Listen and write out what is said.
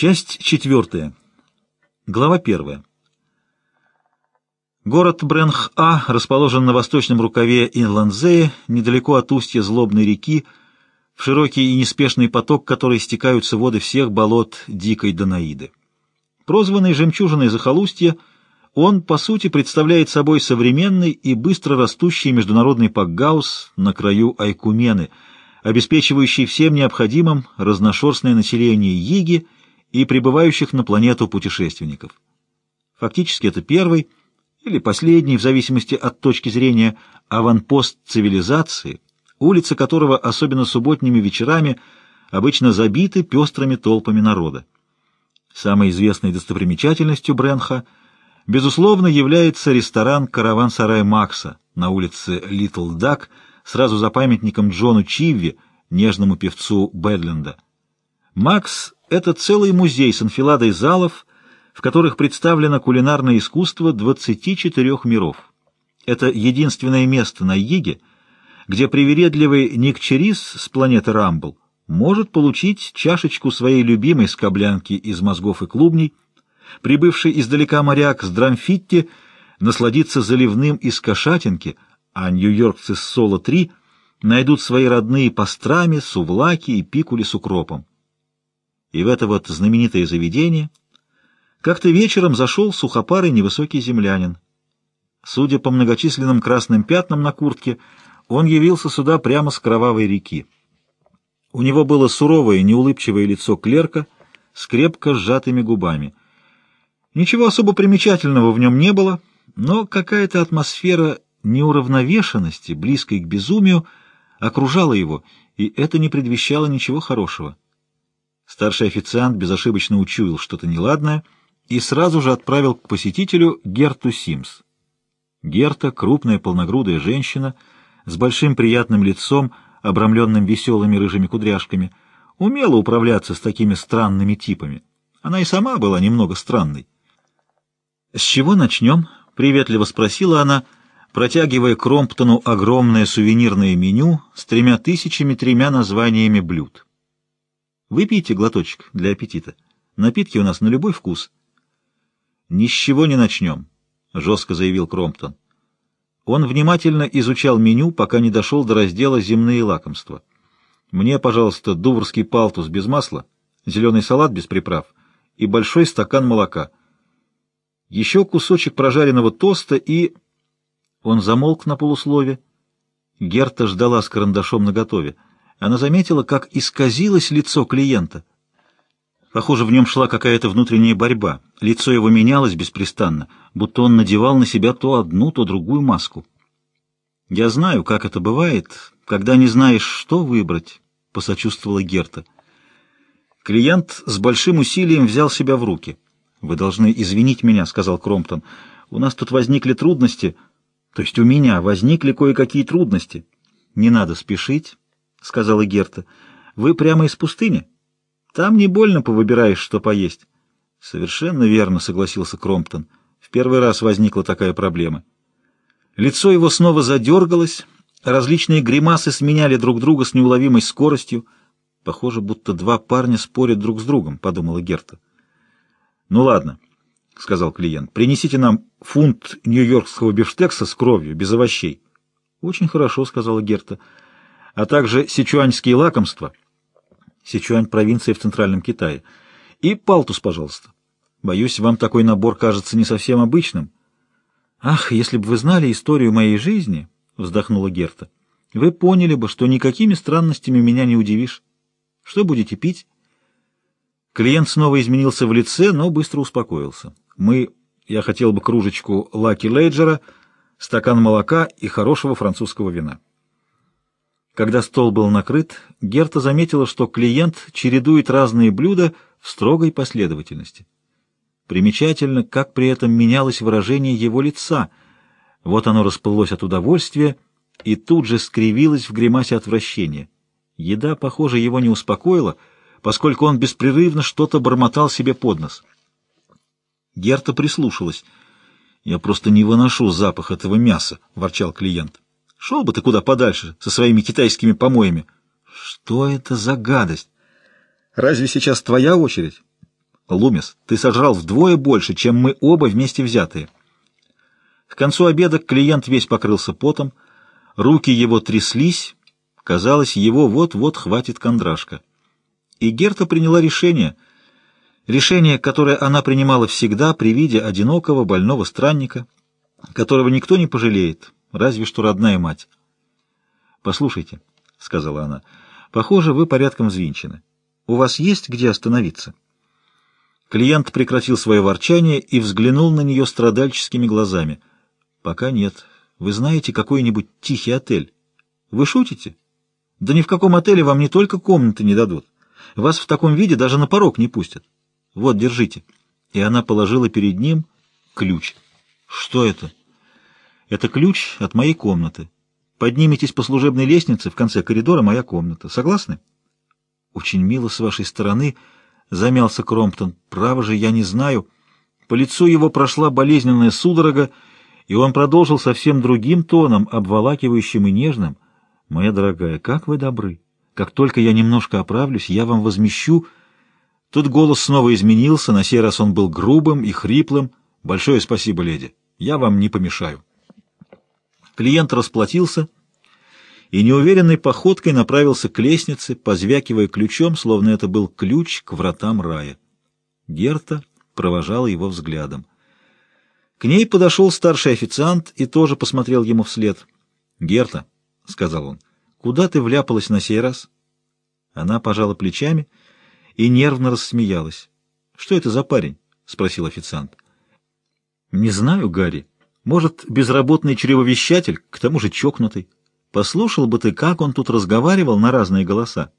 Часть четвертая. Глава первая. Город Бренх-А расположен на восточном рукаве Инландзея, недалеко от устья Злобной реки, в широкий и неспешный поток, который стекаются воды всех болот Дикой Данаиды. Прозванный «Жемчужиной захолустья», он, по сути, представляет собой современный и быстро растущий международный пакгаус на краю Айкумены, обеспечивающий всем необходимым разношерстное население Иги – и прибывающих на планету путешественников. Фактически это первый или последний, в зависимости от точки зрения, аванпост цивилизации, улицы которого, особенно субботними вечерами, обычно забиты пестрыми толпами народа. Самой известной достопримечательностью Бренха, безусловно, является ресторан «Караван-сарай Макса» на улице Литл Дак, сразу за памятником Джону Чивви, нежному певцу Бэдленда. Макс это целый музей с анфиладой залов, в которых представлено кулинарное искусство 24 миров. Это единственное место на Йиге, где привередливый Ник Черис с планеты Рамбл может получить чашечку своей любимой скоблянки из мозгов и клубней, прибывший издалека моряк с Драмфитти насладиться заливным из кошатинки, а нью-йоркцы с Соло-3 найдут свои родные пастрами, сувлаки и пикули с укропом. И в это вот знаменитое заведение как-то вечером зашел сухопарый невысокий землянин. Судя по многочисленным красным пятнам на куртке, он явился сюда прямо с кровавой реки. У него было суровое, неулыбчивое лицо клерка с крепко сжатыми губами. Ничего особо примечательного в нем не было, но какая-то атмосфера неуравновешенности, близкой к безумию, окружала его, и это не предвещало ничего хорошего. Старший официант безошибочно учуял что-то неладное и сразу же отправил к посетителю Герту Симс. Герта — крупная полногрудая женщина с большим приятным лицом, обрамленным веселыми рыжими кудряшками, умела управляться с такими странными типами. Она и сама была немного странной. «С чего начнем?» — приветливо спросила она, протягивая Кромптону огромное сувенирное меню с тремя тысячами тремя названиями блюд. Выпейте глоточек для аппетита. Напитки у нас на любой вкус. Ни с чего не начнем, — жестко заявил Кромптон. Он внимательно изучал меню, пока не дошел до раздела «Земные лакомства». Мне, пожалуйста, дуврский палтус без масла, зеленый салат без приправ и большой стакан молока. Еще кусочек прожаренного тоста и... Он замолк на полуслове. Герта ждала с карандашом наготове. Она заметила, как исказилось лицо клиента. Похоже, в нем шла какая-то внутренняя борьба. Лицо его менялось беспрестанно, будто он надевал на себя то одну, то другую маску. «Я знаю, как это бывает, когда не знаешь, что выбрать», — посочувствовала Герта. Клиент с большим усилием взял себя в руки. «Вы должны извинить меня», — сказал Кромптон. «У нас тут возникли трудности, то есть у меня возникли кое-какие трудности. Не надо спешить». — сказала Герта. — Вы прямо из пустыни? Там не больно повыбираешь, что поесть. — Совершенно верно, — согласился Кромптон. В первый раз возникла такая проблема. Лицо его снова задергалось, различные гримасы сменяли друг друга с неуловимой скоростью. Похоже, будто два парня спорят друг с другом, — подумала Герта. — Ну ладно, — сказал клиент, — принесите нам фунт нью-йоркского бифштекса с кровью, без овощей. — Очень хорошо, — сказала Герта. — а также сичуаньские лакомства. Сичуань — провинция в Центральном Китае. И палтус, пожалуйста. Боюсь, вам такой набор кажется не совсем обычным. Ах, если бы вы знали историю моей жизни, — вздохнула Герта, — вы поняли бы, что никакими странностями меня не удивишь. Что будете пить? Клиент снова изменился в лице, но быстро успокоился. Мы, я хотел бы кружечку Лаки Лейджера, стакан молока и хорошего французского вина. Когда стол был накрыт, Герта заметила, что клиент чередует разные блюда в строгой последовательности. Примечательно, как при этом менялось выражение его лица. Вот оно расплылось от удовольствия и тут же скривилось в гримасе отвращения. Еда, похоже, его не успокоила, поскольку он беспрерывно что-то бормотал себе под нос. Герта прислушалась. «Я просто не выношу запах этого мяса», — ворчал клиент. Шел бы ты куда подальше со своими китайскими помоями. Что это за гадость? Разве сейчас твоя очередь? Лумис, ты сожрал вдвое больше, чем мы оба вместе взятые. К концу обеда клиент весь покрылся потом, руки его тряслись, казалось, его вот-вот хватит кондрашка. И Герта приняла решение, решение, которое она принимала всегда при виде одинокого больного странника, которого никто не пожалеет, разве что родная мать. «Послушайте», — сказала она, — «похоже, вы порядком взвинчены. У вас есть где остановиться?» Клиент прекратил свое ворчание и взглянул на нее страдальческими глазами. «Пока нет. Вы знаете какой-нибудь тихий отель? Вы шутите? Да ни в каком отеле вам не только комнаты не дадут. Вас в таком виде даже на порог не пустят. Вот, держите». И она положила перед ним ключ. «Что это?» «Это ключ от моей комнаты. Подниметесь по служебной лестнице, в конце коридора моя комната. Согласны?» «Очень мило с вашей стороны», —— замялся Кромптон. «Право же, я не знаю». По лицу его прошла болезненная судорога, и он продолжил совсем другим тоном, обволакивающим и нежным. «Моя дорогая, как вы добры! Как только я немножко оправлюсь, я вам возмещу...» Тут голос снова изменился, на сей раз он был грубым и хриплым. «Большое спасибо, леди. Я вам не помешаю». Клиент расплатился и неуверенной походкой направился к лестнице, позвякивая ключом, словно это был ключ к вратам рая. Герта провожала его взглядом. К ней подошел старший официант и тоже посмотрел ему вслед. «Герта», — сказал он, — «куда ты вляпалась на сей раз?» Она пожала плечами и нервно рассмеялась. «Что это за парень?» — спросил официант. «Не знаю, Гарри. Может, безработный чревовещатель, к тому же чокнутый». Послушал бы ты, как он тут разговаривал на разные голоса.